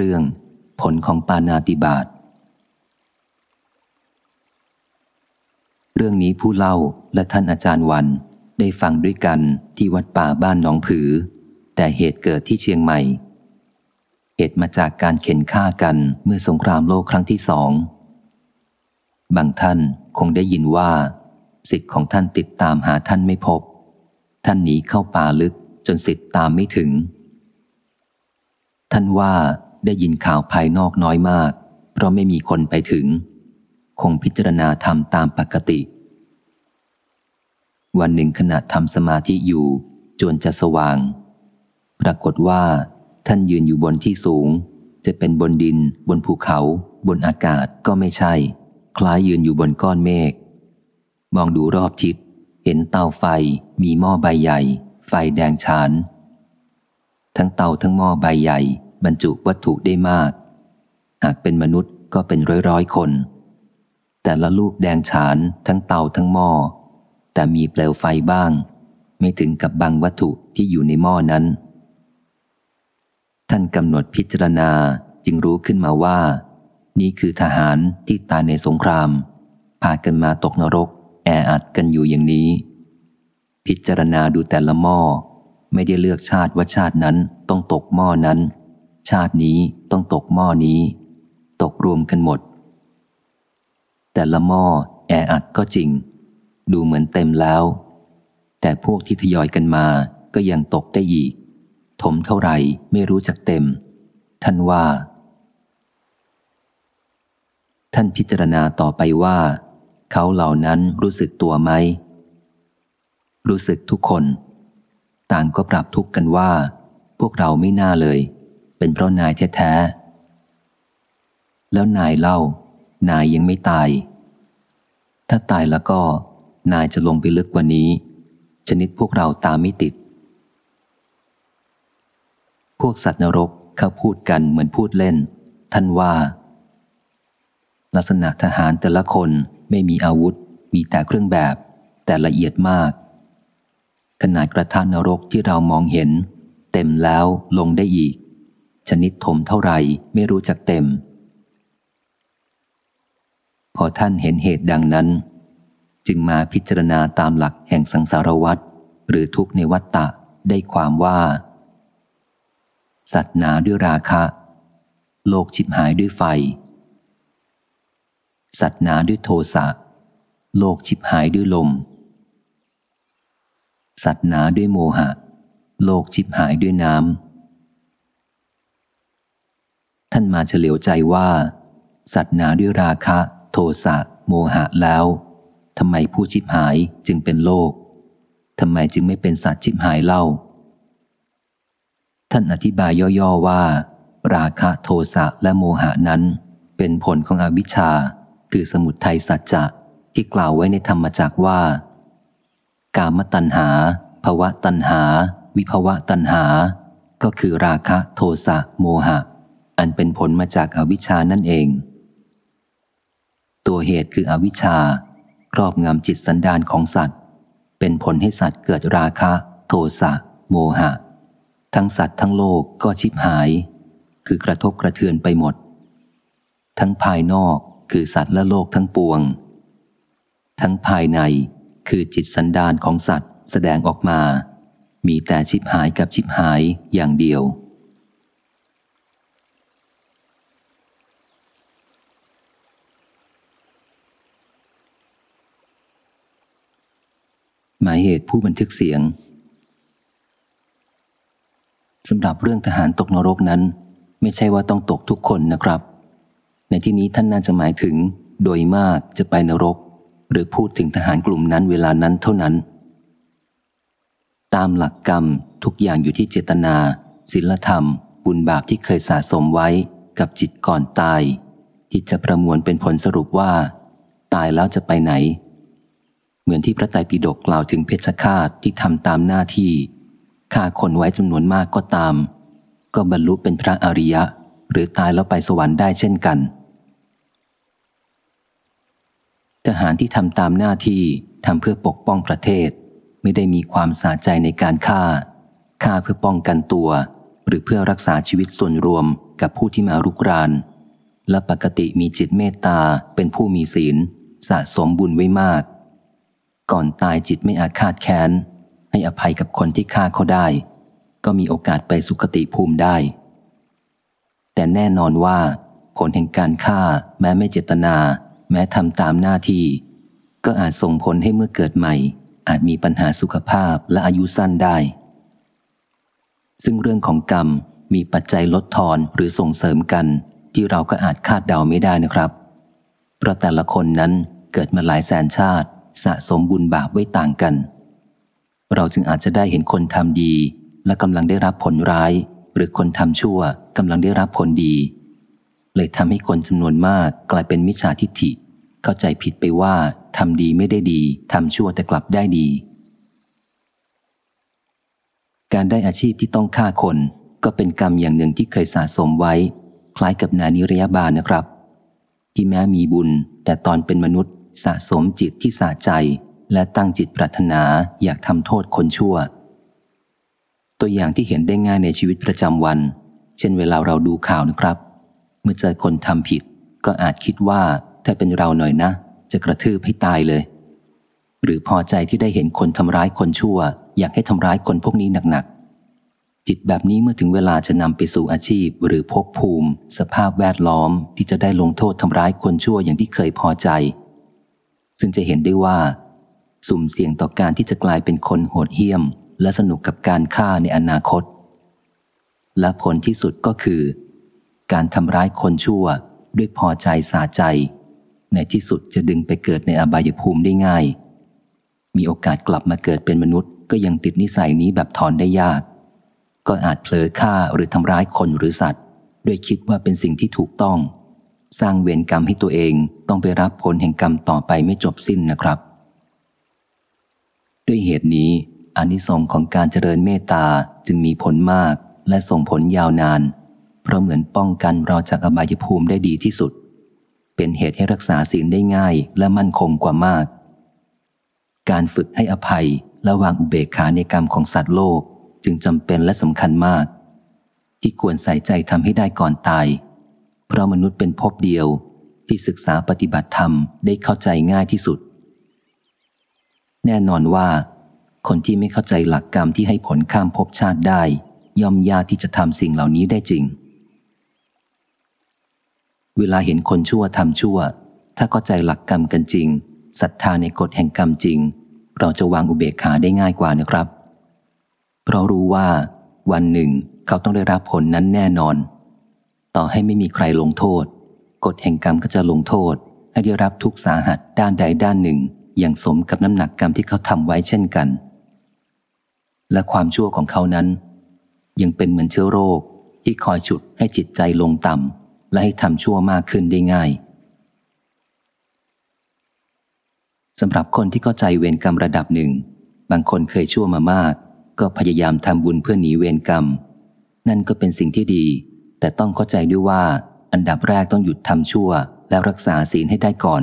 เรื่อง ผลของปานาติบาตเรื่องนี้ผู้เล่าและท่านอาจารย์วันได้ฟังด้วยกันที่วัดป่าบ้านหนองผือ แต่เหตุเกิดที่เชียงใหม่ เหตุมาจากการเข็นฆ่ากันเมื่อสงครามโลกครั้งที่สอง บางท่านคงได้ยินว่าสิทธิ์ของท่านติดตามหาท่านไม่พบ ท่านหนีเข้าป่าลึกจนสิทธิ์ตามไม่ถึง ท่านว่า ได้ยินข่าวภายนอกน้อยมาก เพราะไม่มีคนไปถึง คงพิจารณาทำตามปกติ วันหนึ่งขณะทำสมาธิอยู่จนจะสว่าง ปรากฏว่า ท่านยืนอยู่บนที่สูง จะเป็นบนดิน บนภูเขา บนอากาศก็ไม่ใช่ คล้ายยืนอยู่บนก้อนเมฆมองดูรอบทิศ เห็นเตาไฟมีหม้อใบใหญ่ ไฟแดงฉาน ทั้งเตาทั้งหม้อใบใหญ่ บรรจุวัตถุได้มาก หากเป็นมนุษย์ก็เป็นร้อยร้อยคน แต่ละลูกแดงฉานทั้งเตาทั้งหม้อ แต่มีเปลวไฟบ้าง ไม่ถึงกับบางวัตถุที่อยู่ในหม้อนั้น ท่านกำหนดพิจารณาจึงรู้ขึ้นมาว่า นี่คือทหารที่ตายในสงคราม พากันมาตกนรก แออัดกันอยู่อย่างนี้ พิจารณาดูแต่ละหม้อไม่ได้เลือกชาติว่าชาตินั้นต้องตกหม้อนั้น ชาตินี้ต้องตกหม้อนี้ ตกรวมกันหมด แต่ละหม้อแออัดก็จริง ดูเหมือนเต็มแล้ว แต่พวกที่ทยอยกันมาก็ยังตกได้อีก ถมเท่าไหร่ไม่รู้จักเต็ม ท่านว่า ท่านพิจารณาต่อไปว่า เขาเหล่านั้นรู้สึกตัวไหม รู้สึกทุกคน ต่างก็ปรับทุกกันว่า พวกเราไม่น่าเลย เป็นเพราะนายแท้ๆ แล้วนายเล่า นายยังไม่ตาย ถ้าตายแล้วก็ นายจะลงไปลึกกว่านี้ ชนิดพวกเราตามไม่ติด พวกสัตว์นรกเขาพูดกันเหมือนพูดเล่น ท่านว่า ลักษณะทหารแต่ละคนไม่มีอาวุธ มีแต่เครื่องแบบ แต่ละเอียดมาก ขนาดกระทะนรกที่เรามองเห็น เต็มแล้วลงได้อีก ชนิดถมเท่าไหร่ไม่รู้จักเต็ม พอท่านเห็นเหตุดังนั้น จึงมาพิจารณาตามหลักแห่งสังสารวัตรหรือทุกในวัตตะได้ความว่า สัตว์หนาด้วยราคะ โลกฉิบหายด้วยไฟ สัตว์หนาด้วยโทสะโลกฉิบหายด้วยลม สัตว์หนาด้วยโมหะ โลกฉิบหายด้วยน้ำานมาเฉลียวใจว่า สัตว์หนาด้วยราคะ โทสะโมหะแล้วทำไมผู้ฉิบหายจึงเป็นโลกทำไมจึงไม่เป็นสัตว์ฉิบหายเล่า ท่านอธิบายย่อๆว่า ราคะโทสะและโมหะนั้น เป็นผลของอวิชชา คือสมุทัยสัจจะที่กล่าวไว้ในธรรมจักว่า กามตัณหาภวะตัณหา วิภวะตัณหา ก็คือราคะโทสะโมหะ อันเป็นผลมาจากอาวิชชานั่นเอง ตัวเหตุคืออวิชชาครอบงำจิตสันดานของสัตว์ เป็นผลให้สัตว์เกิดราคะ โทสะ โมหะ ทั้งสัตว์ทั้งโลกก็ชิบหาย คือกระทบกระเทือนไปหมด ทั้งภายนอกคือสัตว์และโลกทั้งปวง ทั้งภายในคือจิตสันดานของสัตว์แสดงออกมา มีแต่ชิบหายกับชิบหายอย่างเดียว หมายเหตุผู้บันทึกเสียงสำหรับเรื่องทหารตกนรกนั้น ไม่ใช่ว่าต้องตกทุกคนนะครับ ในที่นี้ท่านน่าจะหมายถึง โดยมากจะไปนรก หรือพูดถึงทหารกลุ่มนั้นเวลานั้นเท่านั้น ตามหลักกรรมทุกอย่างอยู่ที่เจตนา ศีลธรรม บุญบาปที่เคยสะสมไว้กับจิตก่อนตาย ที่จะประมวลเป็นผลสรุปว่า ตายแล้วจะไปไหน เหมือนที่พระไตรปิฎกกล่าวถึงเพชฌฆาตที่ทำตามหน้าที่ฆ่าคนไว้จำนวนมากก็ตาม ก็บรรลุเป็นพระอริยะ หรือตายแล้วไปสวรรค์ได้เช่นกัน ทหารที่ทำตามหน้าที่ทำเพื่อปกป้องประเทศ ไม่ได้มีความสาใจในการฆ่าฆ่าเพื่อป้องกันตัว หรือเพื่อรักษาชีวิตส่วนรวมกับผู้ที่มารุกราน และปกติมีจิตเมตตาเป็นผู้มีศีล สะสมบุญไว้มาก ก่อนตายจิตไม่อาฆาตแค้น ให้อภัยกับคนที่ฆ่าเขาได้ ก็มีโอกาสไปสุคติภูมิได้ แต่แน่นอนว่า ผลแห่งการฆ่า แม้ไม่เจตนา แม้ทำตามหน้าที่ ก็อาจส่งผลให้เมื่อเกิดใหม่ อาจมีปัญหาสุขภาพและอายุสั้นได้ ซึ่งเรื่องของกรรมมีปัจจัยลดทอนหรือส่งเสริมกัน ที่เราก็อาจคาดเดาไม่ได้นะครับ เพราะแต่ละคนนั้นเกิดมาหลายแสนชาติ สะสมบุญบาปไว้ต่างกัน เราจึงอาจจะได้เห็นคนทำดี และกำลังได้รับผลร้าย หรือคนทำชั่วกำลังได้รับผลดี เลยทำให้คนจำนวนมากกลายเป็นมิจฉาทิฏฐิ เข้าใจผิดไปว่าทำดีไม่ได้ดีทำชั่วแต่กลับได้ดี การได้อาชีพที่ต้องฆ่าคนก็เป็นกรรมอย่างหนึ่งที่เคยสะสมไว้ คล้ายกับนานิรยาบาลนะครับ ที่แม้มีบุญแต่ตอนเป็นมนุษย์ สะสมจิตที่สะใจ และตั้งจิตปรารถนาอยากทำโทษคนชั่ว ตัวอย่างที่เห็นได้ง่ายในชีวิตประจำวัน เช่นเวลาเราดูข่าวนะครับ เมื่อเจอคนทำผิด ก็อาจคิดว่าถ้าเป็นเราหน่อยนะ จะกระทืบให้ตายเลย หรือพอใจที่ได้เห็นคนทำร้ายคนชั่ว อยากให้ทำร้ายคนพวกนี้หนักๆจิตแบบนี้เมื่อถึงเวลาจะนำไปสู่อาชีพ หรือภพภูมิ สภาพแวดล้อมที่จะได้ลงโทษทำร้ายคนชั่วอย่างที่เคยพอใจ ซึ่งจะเห็นได้ว่า สุ่มเสี่ยงต่อการที่จะกลายเป็นคนโหดเหี้ยม และสนุกกับการฆ่าในอนาคต และผลที่สุดก็คือ การทำร้ายคนชั่วด้วยพอใจสาใจ ในที่สุดจะดึงไปเกิดในอบายภูมิได้ง่าย มีโอกาสกลับมาเกิดเป็นมนุษย์ก็ยังติดนิสัยนี้แบบถอนได้ยาก ก็อาจเผลอฆ่าหรือทำร้ายคนหรือสัตว์ ด้วยคิดว่าเป็นสิ่งที่ถูกต้อง สร้างเวรกรรมให้ตัวเองต้องไปรับผลแห่งกรรมต่อไปไม่จบสิ้นนะครับ ด้วยเหตุนี้อานิสงส์ของการเจริญเมตตาจึงมีผลมากและส่งผลยาวนาน เพราะเหมือนป้องกันเราจากอบายภูมิได้ดีที่สุด เป็นเหตุให้รักษาศีลได้ง่ายและมั่นคงกว่ามาก การฝึกให้อภัยและวางอุเบกขาในกรรมของสัตว์โลกจึงจำเป็นและสำคัญมาก ที่ควรใส่ใจทำให้ได้ก่อนตาย เพราะมนุษย์เป็นภพเดียวที่ศึกษาปฏิบัติธรรมได้เข้าใจง่ายที่สุด แน่นอนว่า คนที่ไม่เข้าใจหลักกรรมที่ให้ผลข้ามภพชาติได้ ย่อมยากที่จะทำสิ่งเหล่านี้ได้จริง เวลาเห็นคนชั่วทำชั่ว ถ้าเข้าใจหลักกรรมกันจริงศรัทธาในกฎแห่งกรรมจริง เราจะวางอุเบกขาได้ง่ายกว่านะครับ เพราะรู้ว่า วันหนึ่งเขาต้องได้รับผลนั้นแน่นอน ต่อให้ไม่มีใครลงโทษ กฎแห่งกรรมก็จะลงโทษ ให้ได้รับทุกสาหัสด้านใดด้านหนึ่ง อย่างสมกับน้ำหนักกรรมที่เขาทำไว้เช่นกัน และความชั่วของเขานั้น ยังเป็นเหมือนเชื้อโรคที่คอยฉุดให้จิตใจลงต่ำและให้ทำชั่วมากขึ้นได้ง่ายสำหรับคนที่เข้าใจเวรกรรมระดับหนึ่ง บางคนเคยชั่วมามาก ก็พยายามทำบุญเพื่อหนีเวรกรรม นั่นก็เป็นสิ่งที่ดี แต่ต้องเข้าใจด้วยว่า อันดับแรกต้องหยุดทำชั่ว แล้วรักษาศีลให้ได้ก่อน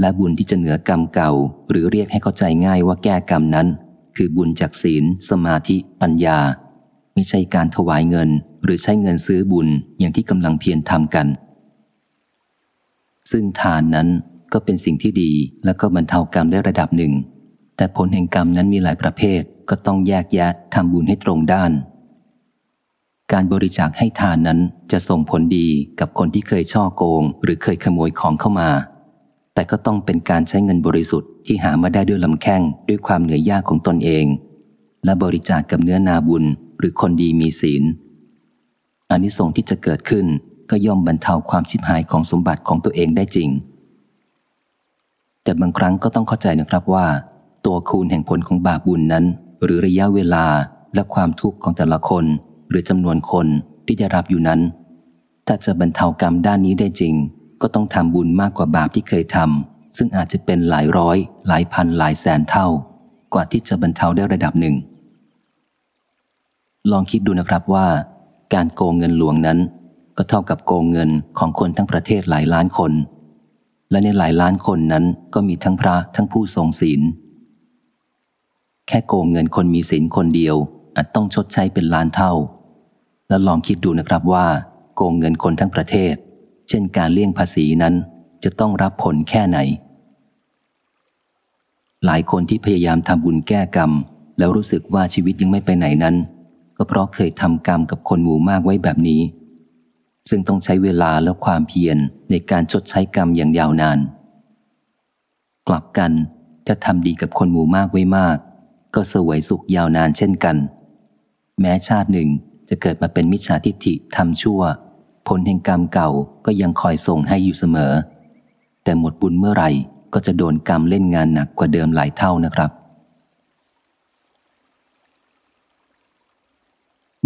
และบุญที่จะเหนือกรรมเก่า หรือเรียกให้เข้าใจง่ายว่าแก้กรรมนั้น คือบุญจากศีล สมาธิ ปัญญา ไม่ใช่การถวายเงิน หรือใช้เงินซื้อบุญอย่างที่กำลังเพียรทำกัน ซึ่งทานนั้นก็เป็นสิ่งที่ดีแล้วก็บรรเทากรรมได้ระดับหนึ่ง แต่ผลแห่งกรรมนั้นมีหลายประเภทก็ต้องแยกแยะทำบุญให้ตรงด้าน การบริจาคให้ทานนั้นจะส่งผลดีกับคนที่เคยช่อโกง หรือเคยขโมยของเข้ามา แต่ก็ต้องเป็นการใช้เงินบริสุทธิ์ที่หามาได้ด้วยลำแข้งด้วยความเหนื่อยยากของตนเอง และบริจาคกกับเนื้อนาบุญ หรือคนดีมีศีลอานิสงส์ที่จะเกิดขึ้นก็ย่อมบรรเทาความชิบหายของสมบัติของตัวเองได้จริง แต่บางครั้งก็ต้องเข้าใจนะครับว่า ตัวคูณแห่งผลของบาปบุญนั้น หรือระยะเวลาและความทุกข์ของแต่ละคน รือจำนวนคนที่จะรับอยู่นั้น ถ้าจะบรรเทากรรมด้านนี้ได้จริง ก็ต้องทำบุญมากกว่าบาปที่เคยทำซึ่งอาจจะเป็นหลายร้อย หลายพันหลายแสนเท่า กว่าที่จะบรรเทาได้ระดับหนึ่ง ลองคิดดูนะครับว่า การโกงเงินหลวงนั้น ก็เท่ากับโกงเงินของคนทั้งประเทศหลายล้านคน และในหลายล้านคนนั้นก็มีทั้งพระทั้งผู้ทรงศีลแค่โกงเงินคนมีศีลคนเดียวอาจต้องชดใช้เป็นล้านเท่า แล้วลองคิดดูนะครับว่าโกงเงินคนทั้งประเทศ เช่นการเลี่ยงภาษีนั้นจะต้องรับผลแค่ไหน หลายคนที่พยายามทำบุญแก้กรรม แล้วรู้สึกว่าชีวิตยังไม่ไปไหนนั้น ก็เพราะเคยทำกรรมกับคนหมู่มากไว้แบบนี้ ซึ่งต้องใช้เวลาและความเพียรในการชดใช้กรรมอย่างยาวนาน กลับกันถ้าทำดีกับคนหมู่มากไว้มาก ก็สวยสุขยาวนานเช่นกัน แม้ชาติหนึ่ง จะเกิดมาเป็นมิจฉาทิฏฐิทำชั่ว ผลแห่งกรรมเก่าก็ยังคอยส่งให้อยู่เสมอ แต่หมดบุญเมื่อไหร่ก็จะโดนกรรมเล่นงานหนักกว่าเดิมหลายเท่านะครับ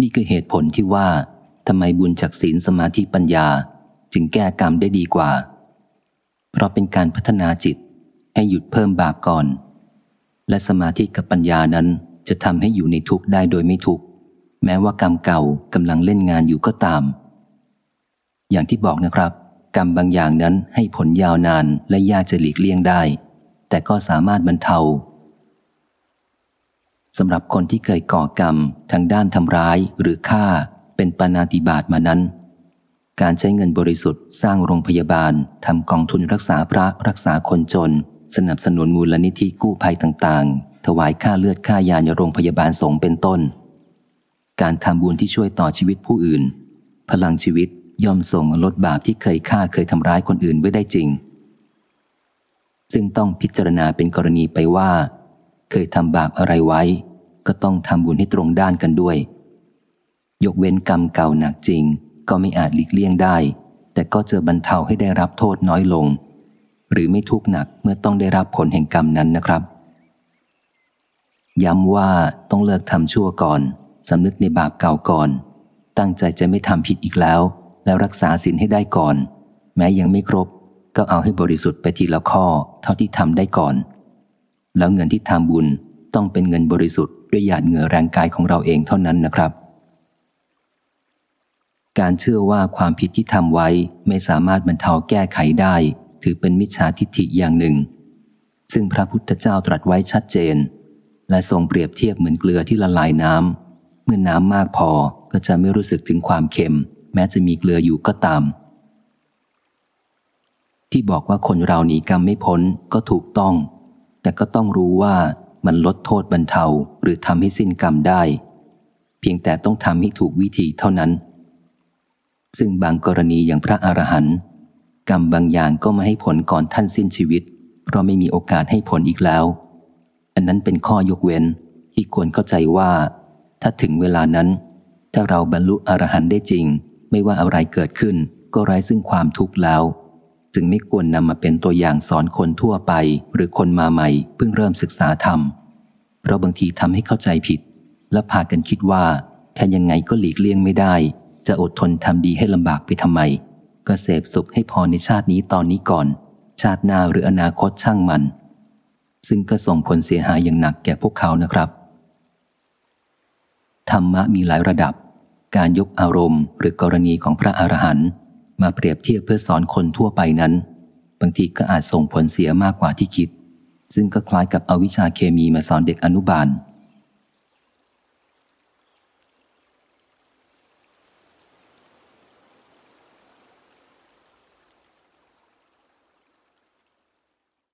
นี่คือเหตุผลที่ว่าทำไมบุญจากศีลสมาธิปัญญา จึงแก้กรรมได้ดีกว่า เพราะเป็นการพัฒนาจิตให้หยุดเพิ่มบาปก่อน และสมาธิกับปัญญานั้นจะทำให้อยู่ในทุกข์ได้โดยไม่ทุกข์ แม้ว่ากรรมเก่ากำลังเล่นงานอยู่ก็ตาม อย่างที่บอกนะครับ กรรมบางอย่างนั้นให้ผลยาวนานและยากจะหลีกเลี่ยงได้ แต่ก็สามารถบรรเทาสำหรับคนที่เคยก่อกรรมทางด้านทำร้ายหรือฆ่าเป็นปานาติบาตมานั้น การใช้เงินบริสุทธิ์สร้างโรงพยาบาลทำกองทุนรักษาพระรักษาคนจน สนับสนุนมูลนิธิกู้ภัยต่าง ๆ ถวายค่าเลือดค่ายาในโรงพยาบาลสงเป็นต้น การทำบุญที่ช่วยต่อชีวิตผู้อื่น พลังชีวิตย่อมส่งลดบาปที่เคยฆ่าเคยทำร้ายคนอื่นไว้ได้จริง ซึ่งต้องพิจารณาเป็นกรณีไปว่า เคยทำบาปอะไรไว้ ก็ต้องทำบุญให้ตรงด้านกันด้วย ยกเว้นกรรมเก่าหนักจริง ก็ไม่อาจหลีกเลี่ยงได้ แต่ก็จะบรรเทาให้ได้รับโทษน้อยลง หรือไม่ทุกข์หนักเมื่อต้องได้รับผลแห่งกรรมนั้นนะครับ ย้ำว่าต้องเลิกทำชั่วก่อน สำนึกในบาปเก่าก่อน ตั้งใจจะไม่ทำผิดอีกแล้ว แล้วรักษาศีลให้ได้ก่อน แม้ยังไม่ครบ ก็เอาให้บริสุทธิ์ไปทีละข้อเท่าที่ทำได้ก่อน แล้วเงินที่ทำบุญต้องเป็นเงินบริสุทธิ์ด้วยหยาดเหงื่อแรงกายของเราเองเท่านั้นนะครับ การเชื่อว่าความผิดที่ทำไว้ไม่สามารถบรรเทาแก้ไขได้ ถือเป็นมิจฉาทิฏฐิอย่างหนึ่ง ซึ่งพระพุทธเจ้าตรัสไว้ชัดเจน และทรงเปรียบเทียบเหมือนเกลือที่ละลายน้ำ มื่อน้ำมากพอก็จะไม่รู้สึกถึงความเค็ม แม้จะมีเกลืออยู่ก็ตาม ที่บอกว่าคนเราหนีกรรมไม่พ้นก็ถูกต้อง แต่ก็ต้องรู้ว่ามันลดโทษบรรเทาหรือทำให้สิ้นกรรมได้ เพียงแต่ต้องทำให้ถูกวิธีเท่านั้น ซึ่งบางกรณีอย่างพระอรหันต์กรรมบางอย่างก็มาให้ผลก่อนท่านสิ้นชีวิต เพราะไม่มีโอกาสให้ผลอีกแล้ว อันนั้นเป็นข้อยกเว้นที่ควรเข้าใจว่า ถ้าถึงเวลานั้น ถ้าเราบรรลุอรหันต์ได้จริง ไม่ว่าอะไรเกิดขึ้นก็ไร้ซึ่งความทุกข์แล้ว จึงไม่ควรนำมาเป็นตัวอย่างสอนคนทั่วไป หรือคนมาใหม่เพิ่งเริ่มศึกษาธรรมเพราะบางทีทำให้เข้าใจผิด และพากันคิดว่า ถ้ายังไงก็หลีกเลี่ยงไม่ได้ จะอดทนทำดีให้ลำบากไปทำไม ก็เสพสุขให้พอในชาตินี้ตอนนี้ก่อน ชาติหน้าหรืออนาคตช่างมัน ซึ่งก็ส่งผลเสียหายอย่างหนักแก่พวกเขานะครับ ธรรมะมีหลายระดับ การยกอารมณ์หรือกรณีของพระอรหันต์มาเปรียบเทียบเพื่อสอนคนทั่วไปนั้น บางทีก็อาจส่งผลเสียมากกว่าที่คิด ซึ่งก็คล้ายกับเอาวิชาเคมีมาสอนเด็กอนุบาล